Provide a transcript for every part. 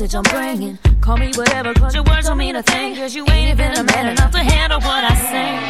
message I'm bringing. Call me whatever, cause your words don't mean a thing. Cause you ain't even a man enough to handle what I say.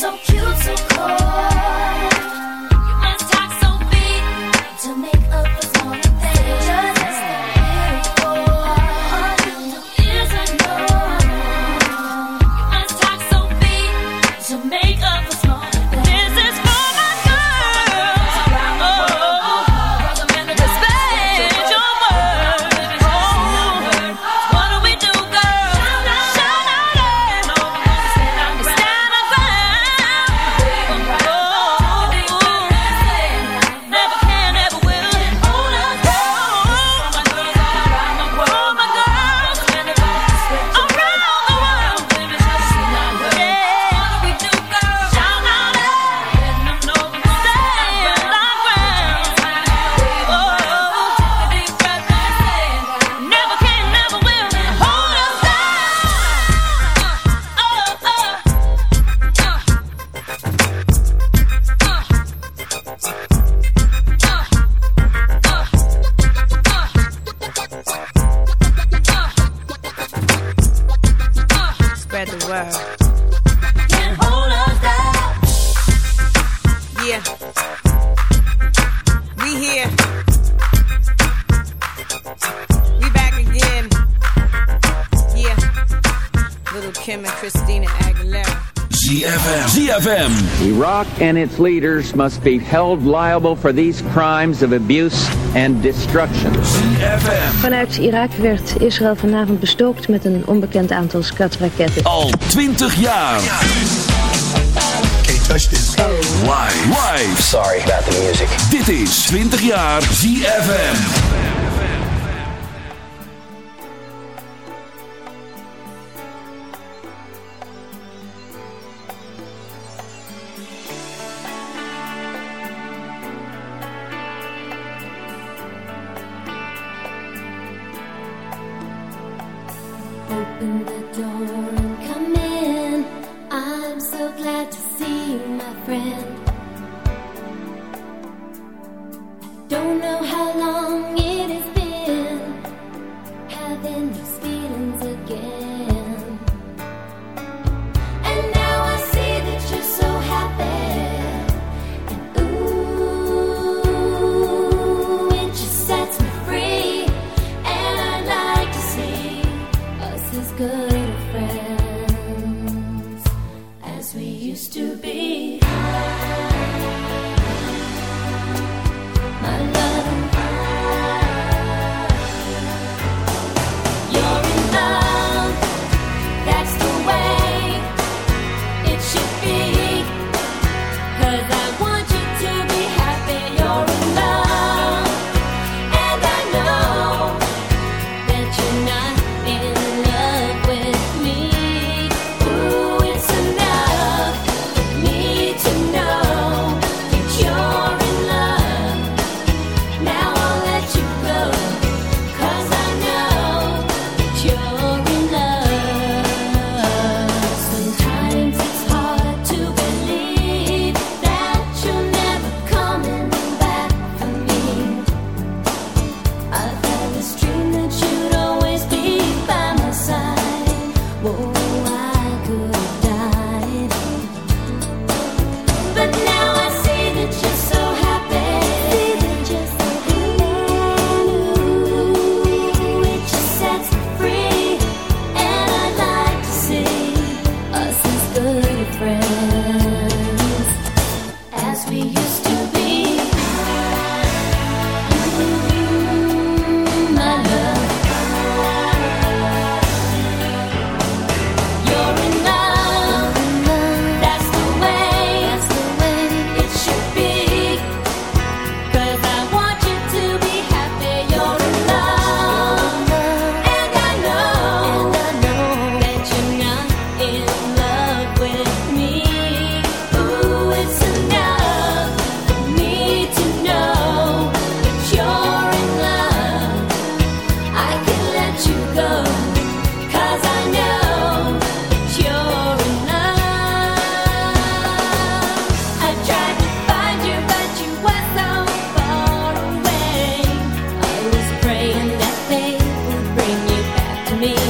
So cute, so cold. Spread the. Can't hold us down. Yeah. We here. We back again. Yeah. Little Kim and Christina Aguilera. ZFM. ZFM. Iraq and its leaders must be held liable for these crimes of abuse and destruction. ZFM. Vanuit Irak werd Israël vanavond bestookt met een onbekend aantal skatraketten. Al 20 jaar. Live. Live. Sorry about the music. Dit is 20 jaar ZFM. me.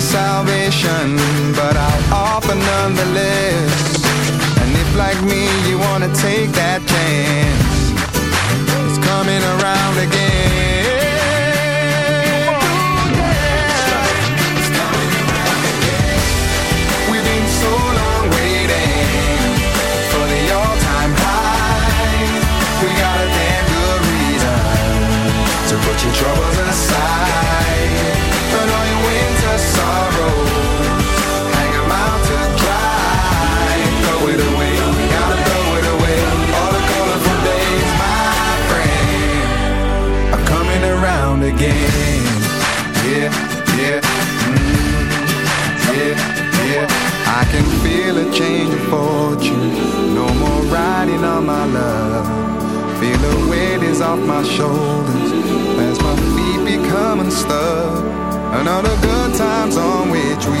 salvation, but I'll offer nonetheless. And if, like me, you wanna take that chance, it's coming around again. fortune. No more riding on my love. Feel the weight is off my shoulders as my feet become unstuck. Another good time's on which we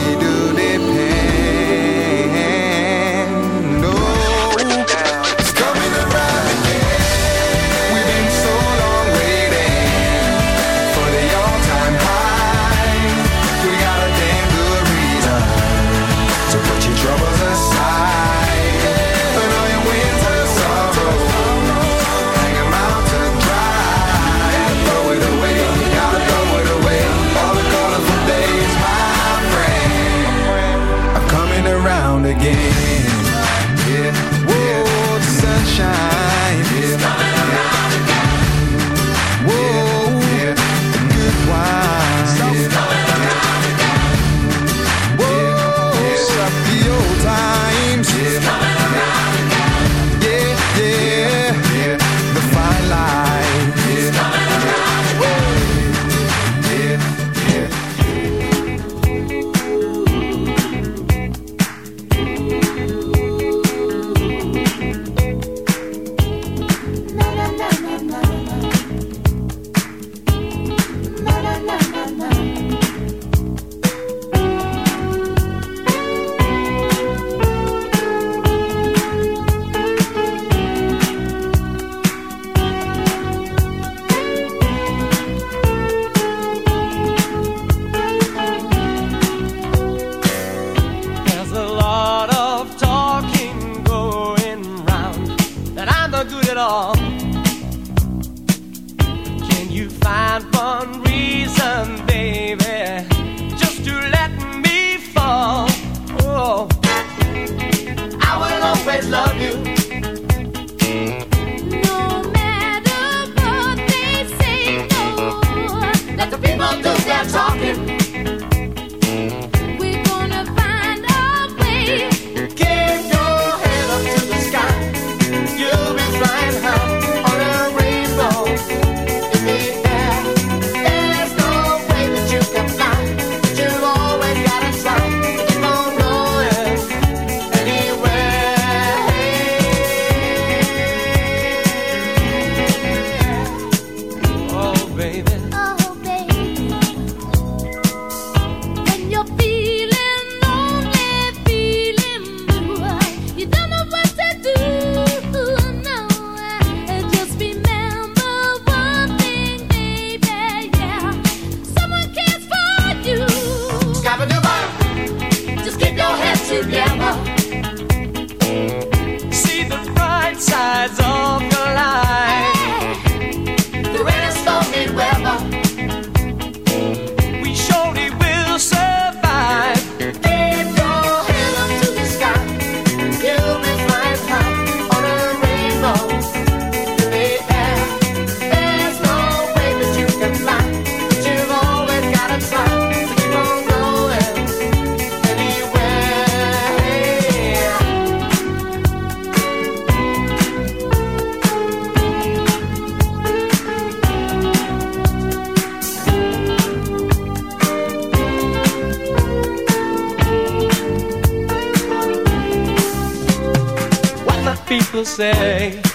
people say.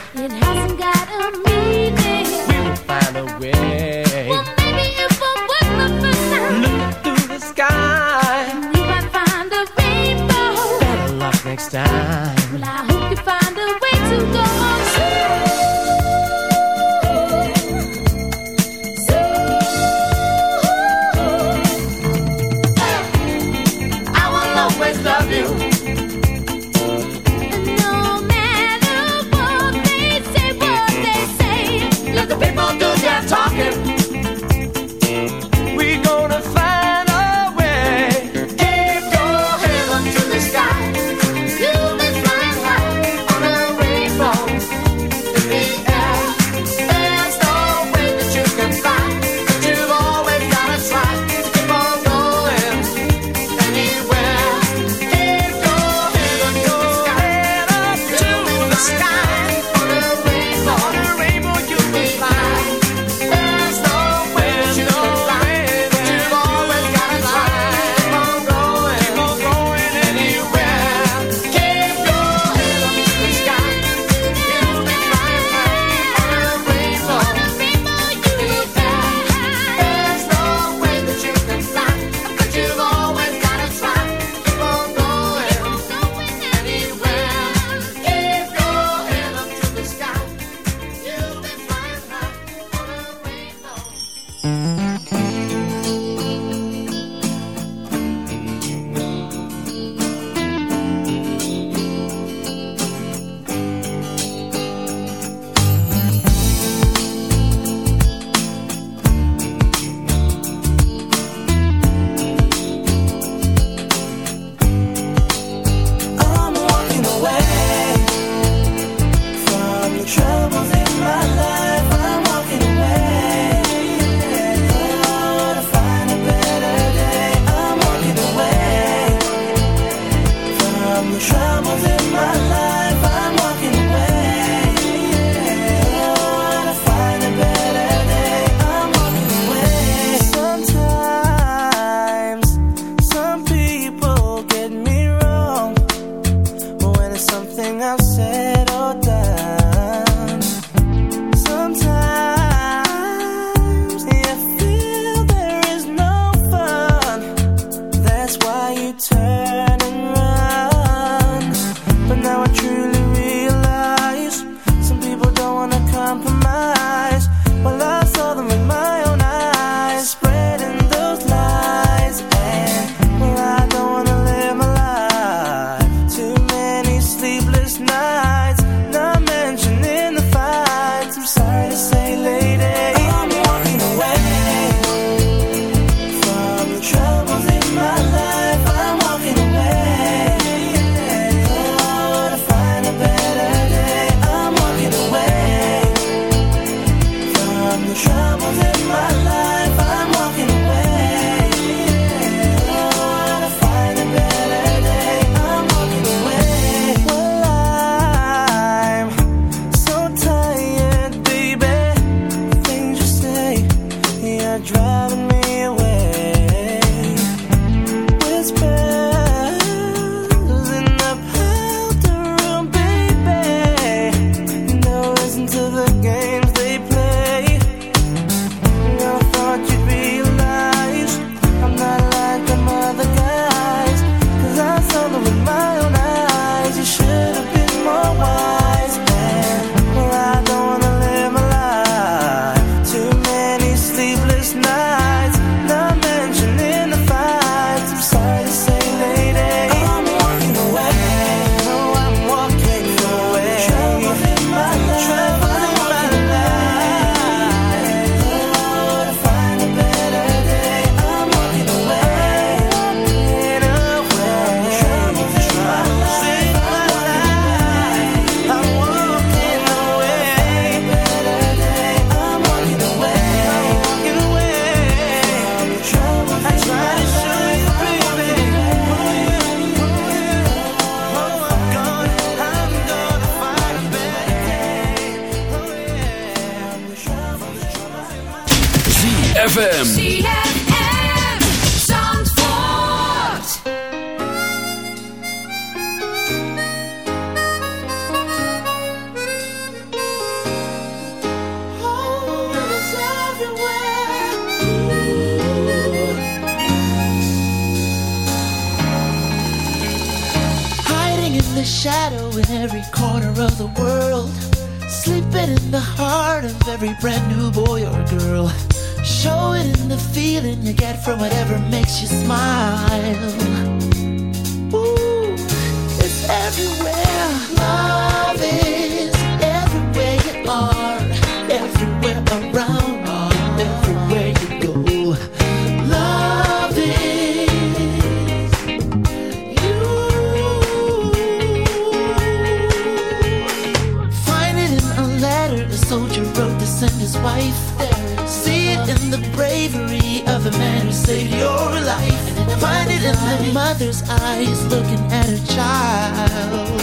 Mother's eyes looking at her child.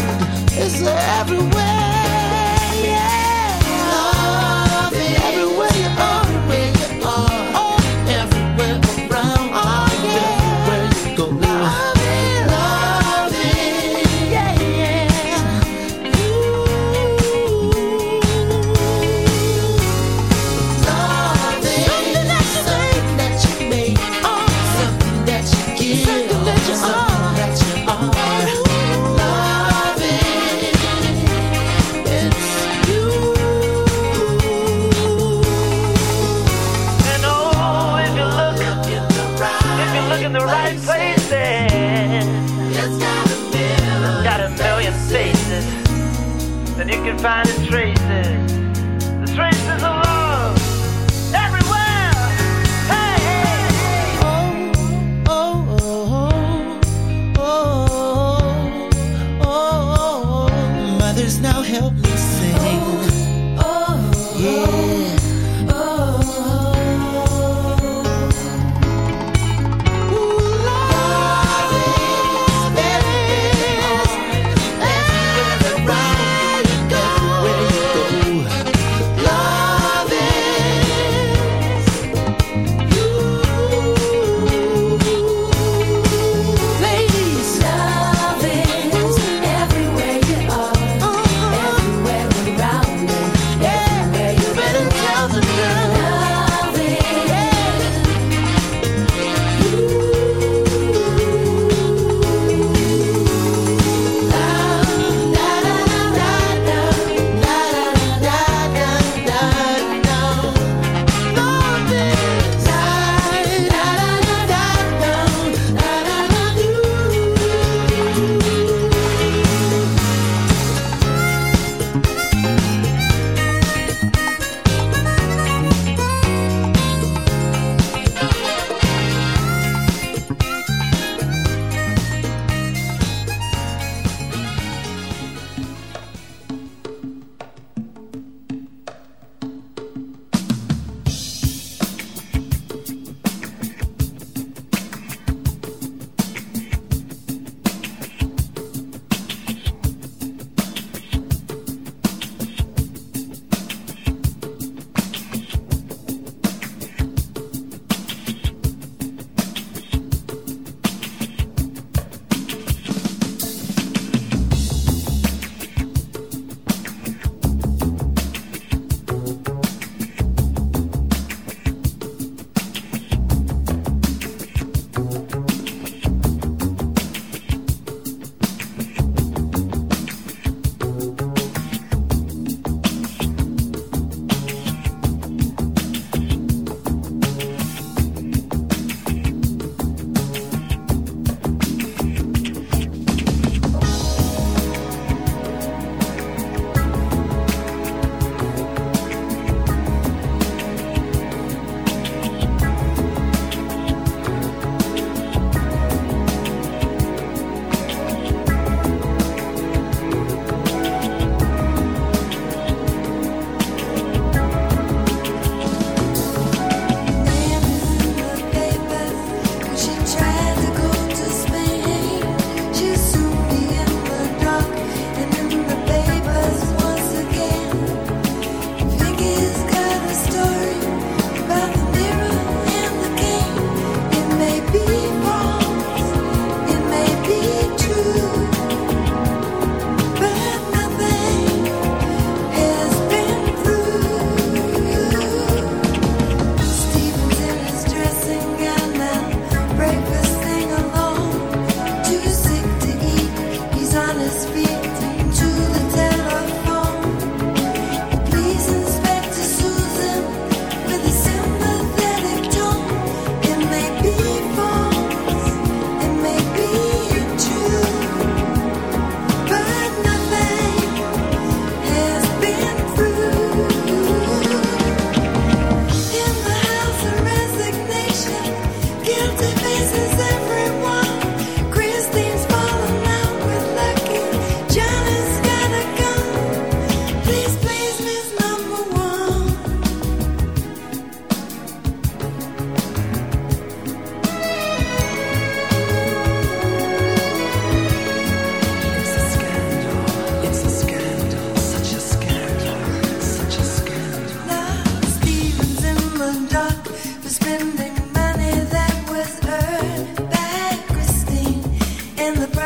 It's everywhere.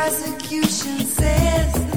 prosecution says.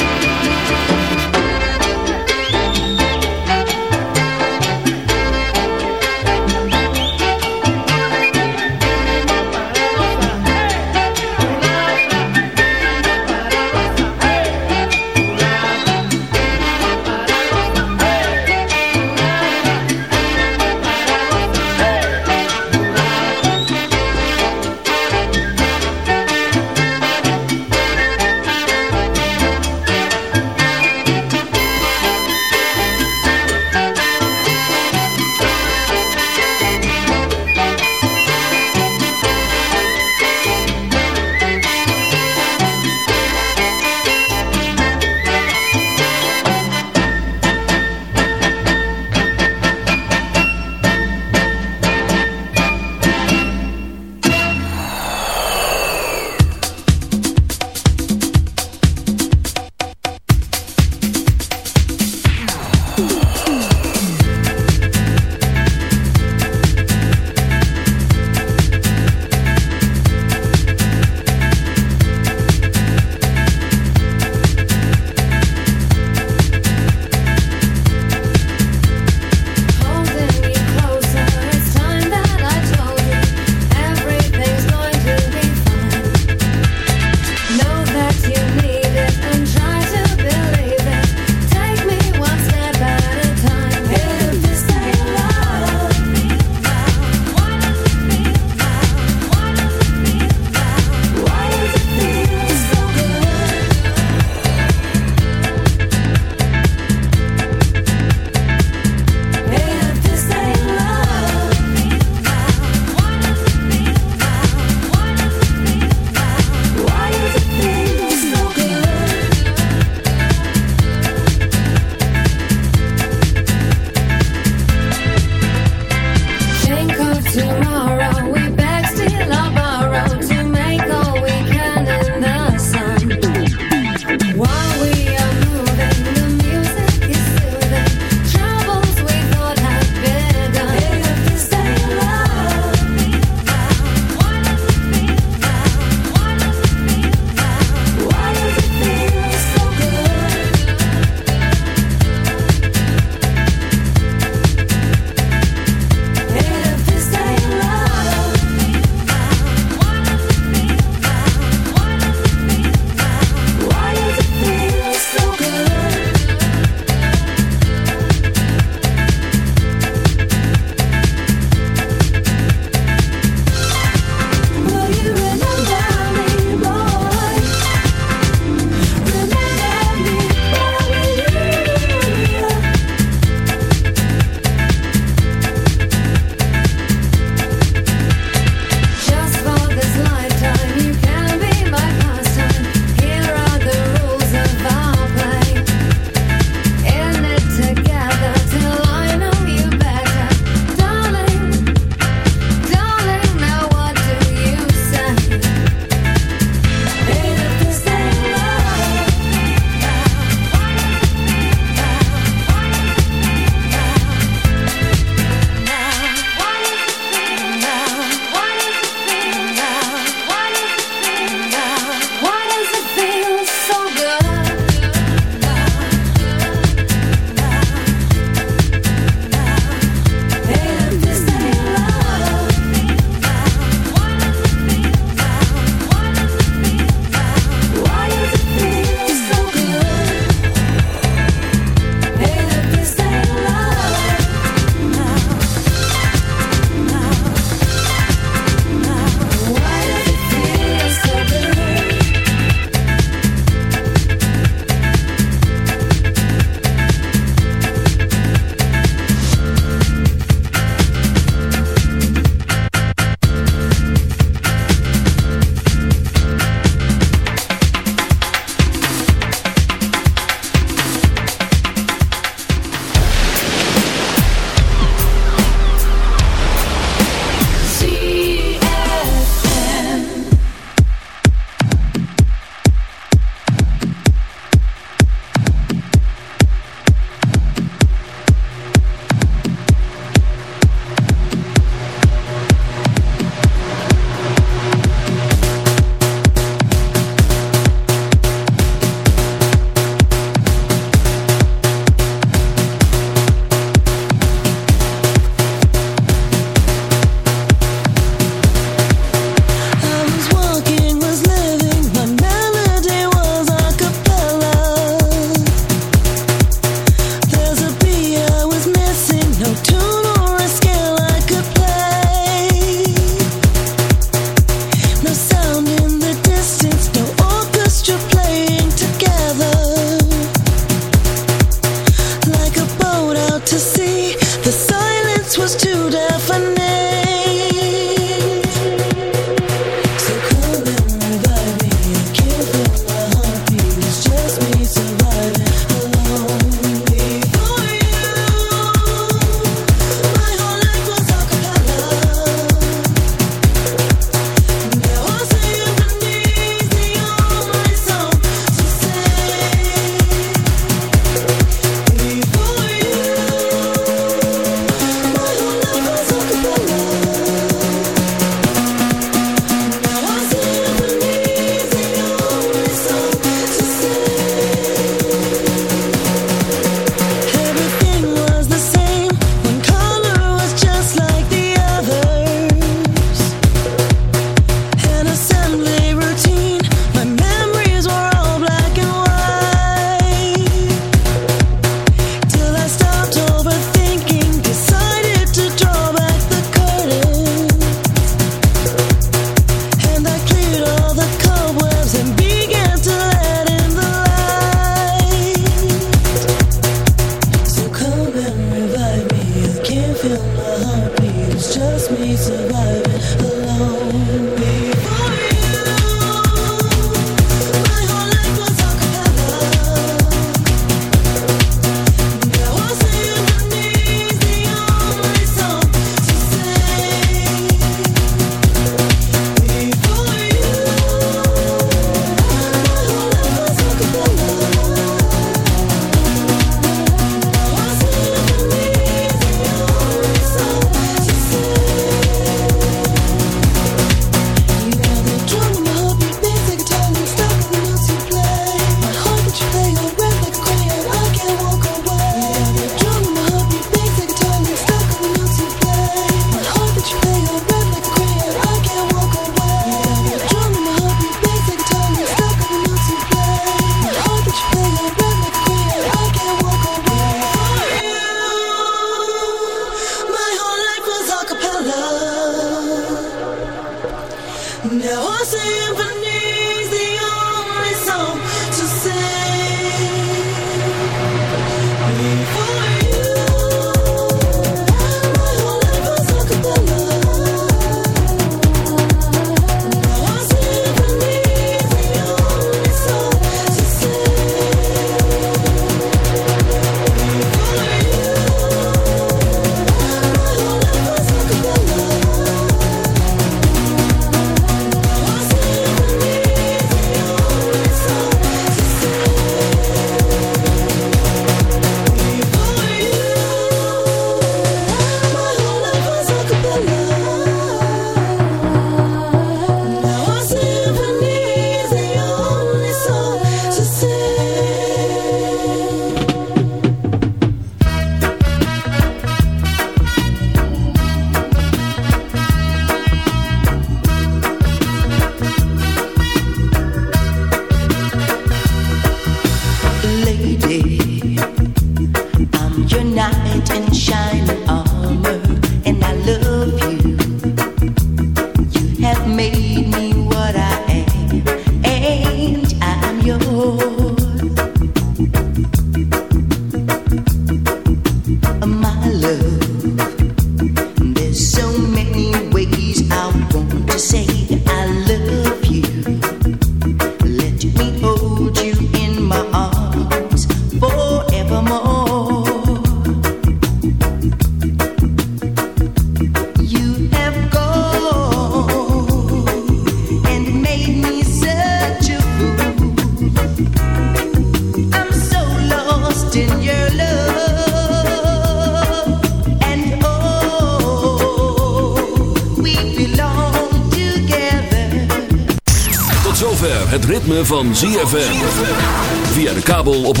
Van ZFM. Via de kabel op 104.5.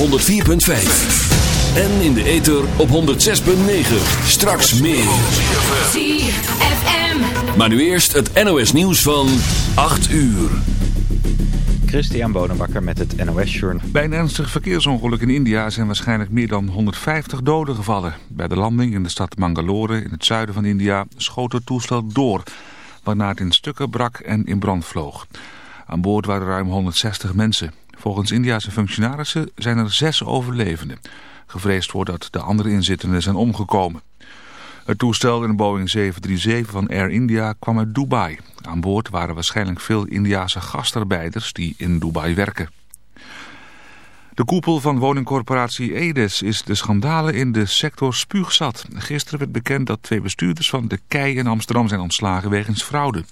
En in de ether op 106.9. Straks meer. ZFM. Maar nu eerst het NOS nieuws van 8 uur. Christian Bonenbakker met het NOS Journal. Bij een ernstig verkeersongeluk in India zijn waarschijnlijk meer dan 150 doden gevallen. Bij de landing in de stad Mangalore in het zuiden van India schoot het toestel door, waarna het in stukken brak en in brand vloog. Aan boord waren ruim 160 mensen. Volgens Indiase functionarissen zijn er zes overlevenden. Gevreesd wordt dat de andere inzittenden zijn omgekomen. Het toestel in een Boeing 737 van Air India kwam uit Dubai. Aan boord waren waarschijnlijk veel Indiase gastarbeiders die in Dubai werken. De koepel van woningcorporatie Edes is de schandalen in de sector spuugzat. Gisteren werd bekend dat twee bestuurders van de KEI in Amsterdam zijn ontslagen wegens fraude.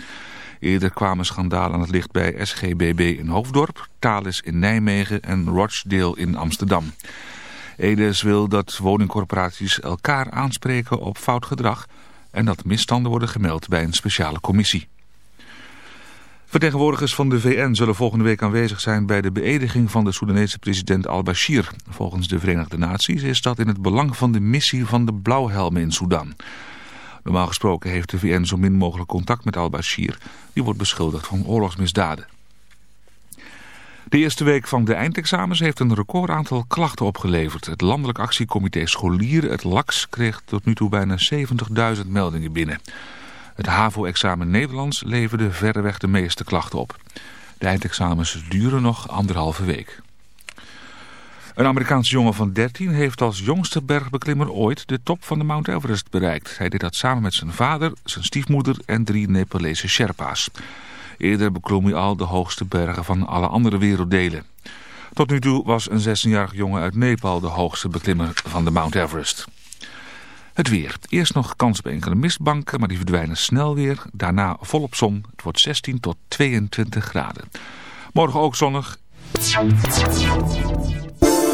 Eerder kwamen schandalen aan het licht bij SGBB in Hoofddorp, Thales in Nijmegen en Rochdale in Amsterdam. Edes wil dat woningcorporaties elkaar aanspreken op fout gedrag en dat misstanden worden gemeld bij een speciale commissie. Vertegenwoordigers van de VN zullen volgende week aanwezig zijn bij de beëdiging van de Soedanese president al-Bashir. Volgens de Verenigde Naties is dat in het belang van de missie van de blauwhelmen in Soedan. Normaal gesproken heeft de VN zo min mogelijk contact met al-Bashir. Die wordt beschuldigd van oorlogsmisdaden. De eerste week van de eindexamens heeft een record aantal klachten opgeleverd. Het Landelijk Actiecomité Scholieren, het LAX, kreeg tot nu toe bijna 70.000 meldingen binnen. Het HAVO-examen Nederlands leverde verreweg de meeste klachten op. De eindexamens duren nog anderhalve week. Een Amerikaanse jongen van 13 heeft als jongste bergbeklimmer ooit de top van de Mount Everest bereikt. Hij deed dat samen met zijn vader, zijn stiefmoeder en drie Nepalese Sherpa's. Eerder beklom hij al de hoogste bergen van alle andere werelddelen. Tot nu toe was een 16-jarige jongen uit Nepal de hoogste beklimmer van de Mount Everest. Het weer. Eerst nog kans op enkele mistbanken, maar die verdwijnen snel weer. Daarna volop zon. Het wordt 16 tot 22 graden. Morgen ook zonnig.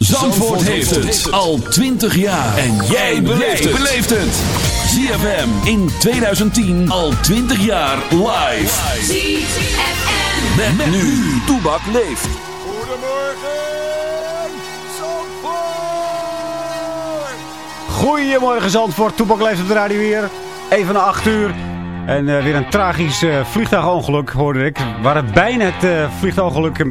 Zandvoort heeft het al 20 jaar. En jij beleeft het. ZFM in 2010 al 20 jaar live. ZFM. Met, met nu. Toebak leeft. Goedemorgen Zandvoort, Toepak leeft op de radio hier. Even na 8 uur. En eh, weer een tragisch eh, vliegtuigongeluk hoorde ik. Waar het bijna het uh, vliegtuigongeluk